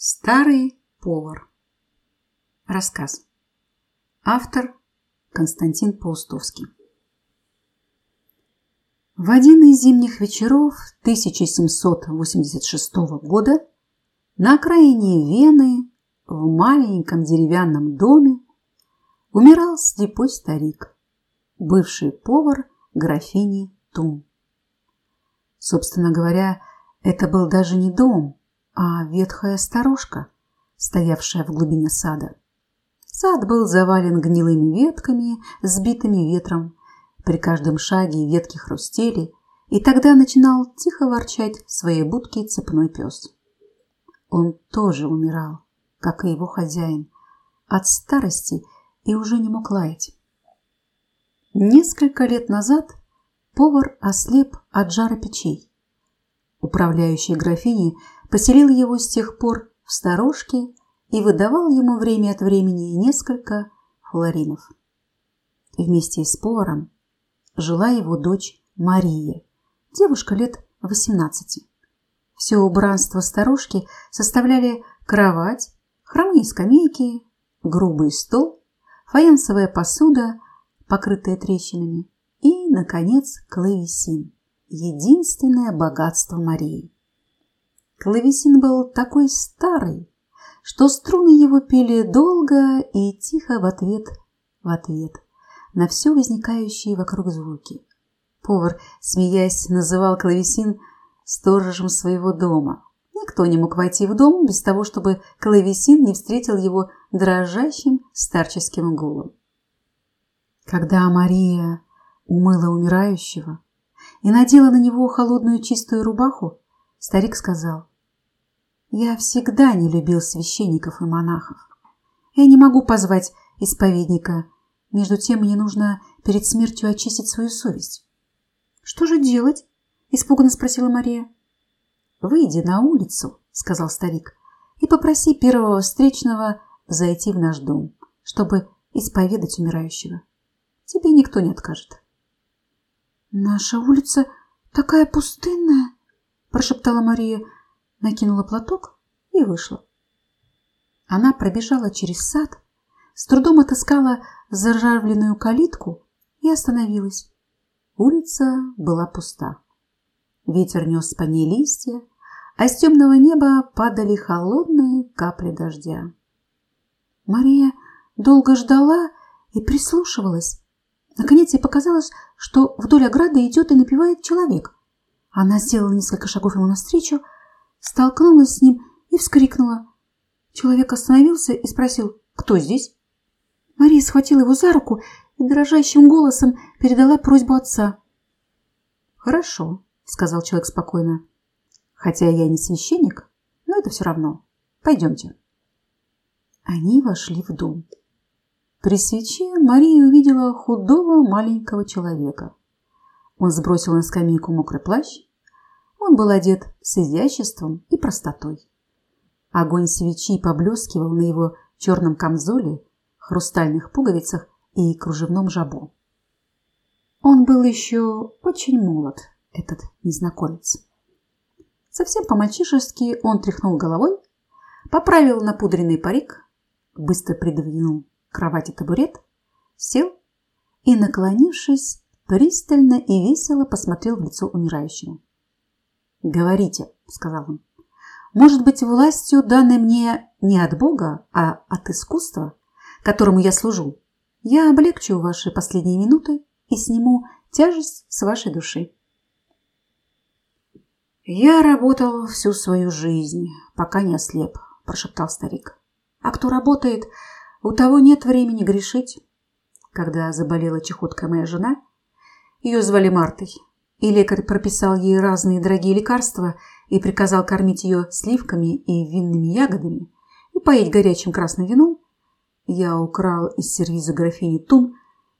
Старый повар. Рассказ. Автор Константин Паустовский. В один из зимних вечеров 1786 года на окраине Вены в маленьком деревянном доме умирал слепой старик, бывший повар графини Тум. Собственно говоря, это был даже не дом, а ветхая сторожка, стоявшая в глубине сада. Сад был завален гнилыми ветками, сбитыми ветром. При каждом шаге ветки хрустели, и тогда начинал тихо ворчать в своей будке цепной пес. Он тоже умирал, как и его хозяин, от старости и уже не мог лаять. Несколько лет назад повар ослеп от жара печей. Управляющий графини поселил его с тех пор в сторожке и выдавал ему время от времени несколько флоринов. Вместе с поваром жила его дочь Мария, девушка лет 18. Все убранство старушки составляли кровать, хромые скамейки, грубый стол, фаянсовая посуда, покрытая трещинами, и, наконец, клавесин единственное богатство Марии. Клавесин был такой старый, что струны его пели долго и тихо в ответ в ответ на все возникающие вокруг звуки. Повар, смеясь, называл клавесин сторожем своего дома. Никто не мог войти в дом без того, чтобы клавесин не встретил его дрожащим старческим гулом. Когда Мария умыла умирающего, и надела на него холодную чистую рубаху, старик сказал, «Я всегда не любил священников и монахов. Я не могу позвать исповедника. Между тем мне нужно перед смертью очистить свою совесть». «Что же делать?» – испуганно спросила Мария. «Выйди на улицу», – сказал старик, – «и попроси первого встречного зайти в наш дом, чтобы исповедать умирающего. Тебе никто не откажет». «Наша улица такая пустынная!» – прошептала Мария, накинула платок и вышла. Она пробежала через сад, с трудом отыскала заржавленную калитку и остановилась. Улица была пуста. Ветер нес по ней листья, а с темного неба падали холодные капли дождя. Мария долго ждала и прислушивалась, Наконец ей показалось, что вдоль ограды идет и напевает человек. Она сделала несколько шагов ему навстречу, столкнулась с ним и вскрикнула. Человек остановился и спросил, кто здесь? Мария схватила его за руку и дрожащим голосом передала просьбу отца. «Хорошо», — сказал человек спокойно. «Хотя я не священник, но это все равно. Пойдемте». Они вошли в дом. При свече Мария увидела худого маленького человека. Он сбросил на скамейку мокрый плащ. Он был одет с изяществом и простотой. Огонь свечи поблескивал на его черном камзоле, хрустальных пуговицах и кружевном жабо. Он был еще очень молод, этот незнакомец. Совсем по-мальчишески он тряхнул головой, поправил напудренный парик, быстро придвинул кровати табурет, сел и, наклонившись, пристально и весело посмотрел в лицо умирающего. «Говорите», — сказал он, — «может быть, властью, данной мне не от Бога, а от искусства, которому я служу, я облегчу ваши последние минуты и сниму тяжесть с вашей души». «Я работал всю свою жизнь, пока не ослеп», – прошептал старик. «А кто работает, у того нет времени грешить. Когда заболела чехоткой моя жена, ее звали Мартой, и лекарь прописал ей разные дорогие лекарства и приказал кормить ее сливками и винными ягодами и поить горячим красным вином, я украл из сервиза графини Тум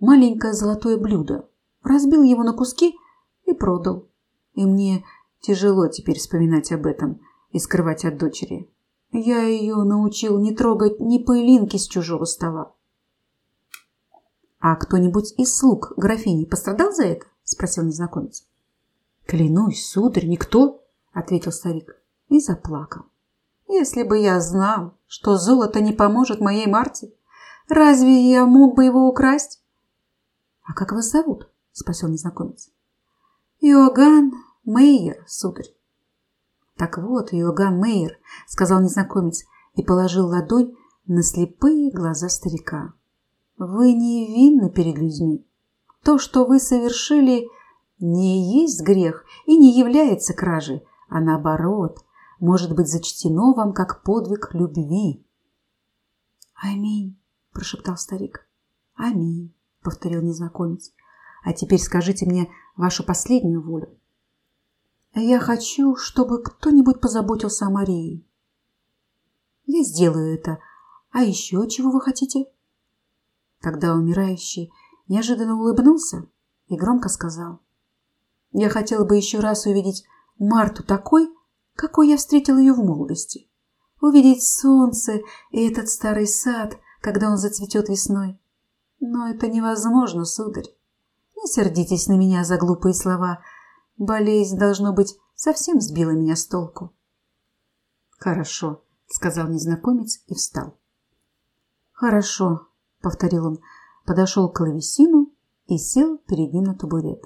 маленькое золотое блюдо, разбил его на куски и продал. И мне тяжело теперь вспоминать об этом и скрывать от дочери. Я ее научил не трогать ни пылинки с чужого стола. «А кто-нибудь из слуг графини пострадал за это?» – спросил незнакомец. «Клянусь, сударь, никто!» – ответил старик и заплакал. Если бы я знал, что золото не поможет моей Марте, разве я мог бы его украсть? — А как вас зовут? — спросил незнакомец. — Иоганн Мейер, сударь. — Так вот, Иоганн Мейер, — сказал незнакомец и положил ладонь на слепые глаза старика. — Вы невинны перед людьми. То, что вы совершили, не есть грех и не является кражей, а наоборот, может быть зачтено вам как подвиг любви. «Аминь», – прошептал старик. «Аминь», – повторил незнакомец. «А теперь скажите мне вашу последнюю волю». «Я хочу, чтобы кто-нибудь позаботился о Марии». «Я сделаю это. А еще чего вы хотите?» Тогда умирающий неожиданно улыбнулся и громко сказал. «Я хотел бы еще раз увидеть Марту такой, какой я встретил ее в молодости. Увидеть солнце и этот старый сад, когда он зацветет весной. Но это невозможно, сударь. Не сердитесь на меня за глупые слова. Болезнь, должно быть, совсем сбила меня с толку. Хорошо, сказал незнакомец и встал. Хорошо, повторил он, подошел к клавесину и сел перед ним на табурет.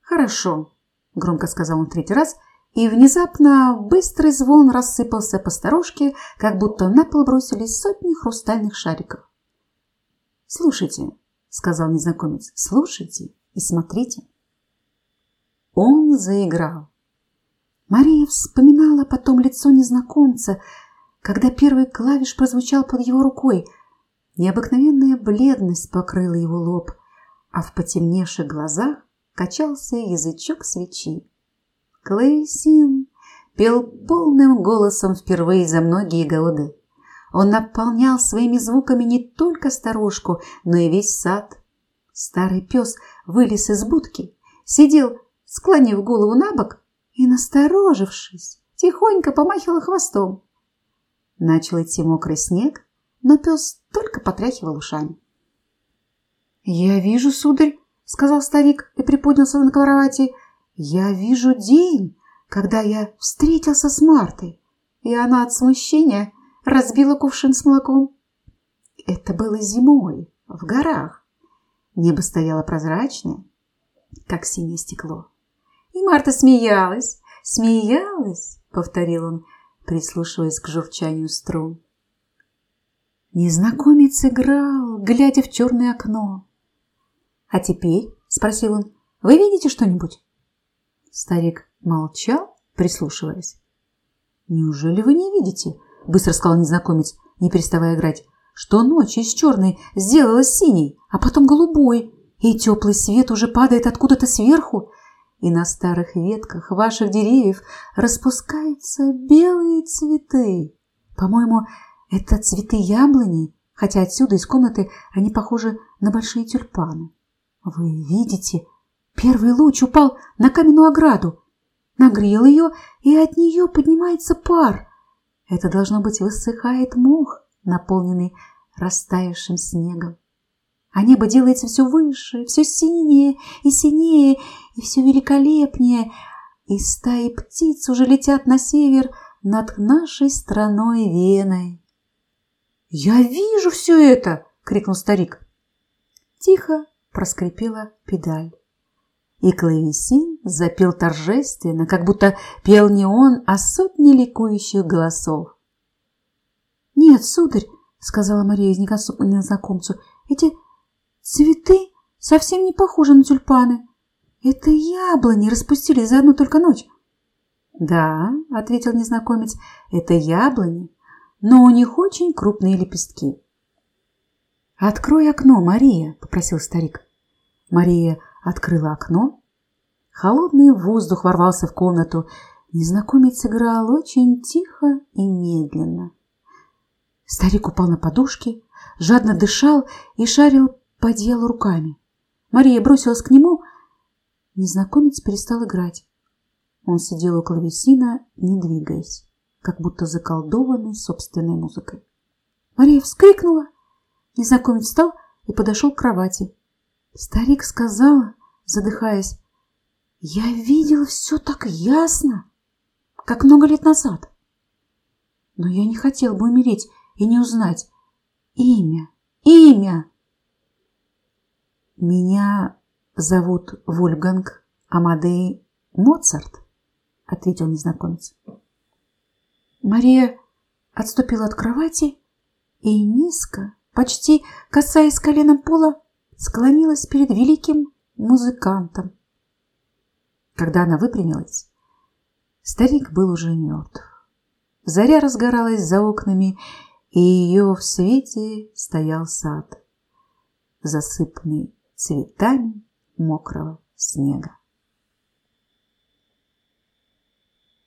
Хорошо, громко сказал он третий раз, и внезапно быстрый звон рассыпался по сторожке, как будто на пол бросились сотни хрустальных шариков. «Слушайте», — сказал незнакомец, — «слушайте и смотрите». Он заиграл. Мария вспоминала потом лицо незнакомца, когда первый клавиш прозвучал под его рукой. Необыкновенная бледность покрыла его лоб, а в потемневших глазах качался язычок свечи. Клейсин пел полным голосом впервые за многие годы. Он наполнял своими звуками не только старушку, но и весь сад. Старый пес вылез из будки, сидел, склонив голову на бок и, насторожившись, тихонько помахивал хвостом. Начал идти мокрый снег, но пес только потряхивал ушами. «Я вижу, сударь, сказал старик и приподнялся на кровати. Я вижу день, когда я встретился с Мартой, и она от смущения разбила кувшин с молоком. Это было зимой, в горах. Небо стояло прозрачное, как синее стекло. И Марта смеялась, смеялась, повторил он, прислушиваясь к журчанию струн. Незнакомец играл, глядя в черное окно. «А теперь?» – спросил он. «Вы видите что-нибудь?» Старик молчал, прислушиваясь. «Неужели вы не видите?» – быстро сказал незнакомец, не переставая играть. «Что ночь из черной сделалась синей, а потом голубой, и теплый свет уже падает откуда-то сверху, и на старых ветках ваших деревьев распускаются белые цветы. По-моему, это цветы яблони, хотя отсюда из комнаты они похожи на большие тюльпаны. Вы видите, первый луч упал на каменную ограду, нагрел ее, и от нее поднимается пар. Это, должно быть, высыхает мох, наполненный растаявшим снегом. А небо делается все выше, все синее и синее, и все великолепнее, и стаи птиц уже летят на север над нашей страной Веной. «Я вижу все это!» — крикнул старик. Тихо проскрипела педаль. И клавесин запел торжественно, как будто пел не он, а сотни ликующих голосов. «Нет, сударь», — сказала Мария незнакомцу, — «эти цветы совсем не похожи на тюльпаны. Это яблони распустились за одну только ночь». «Да», — ответил незнакомец, — «это яблони, но у них очень крупные лепестки». «Открой окно, Мария», — попросил старик. Мария открыла окно. Холодный воздух ворвался в комнату. Незнакомец играл очень тихо и медленно. Старик упал на подушки, жадно дышал и шарил по делу руками. Мария бросилась к нему. Незнакомец перестал играть. Он сидел у клавесина, не двигаясь, как будто заколдованный собственной музыкой. Мария вскрикнула — Незнакомец встал и подошел к кровати. Старик сказал, задыхаясь, «Я видел все так ясно, как много лет назад. Но я не хотел бы умереть и не узнать. Имя, имя! Меня зовут Вольфганг Амадей Моцарт, ответил незнакомец. Мария отступила от кровати и низко, почти касаясь коленом пола, склонилась перед великим музыкантом. Когда она выпрямилась, старик был уже мертв. Заря разгоралась за окнами, и ее в свете стоял сад, засыпанный цветами мокрого снега.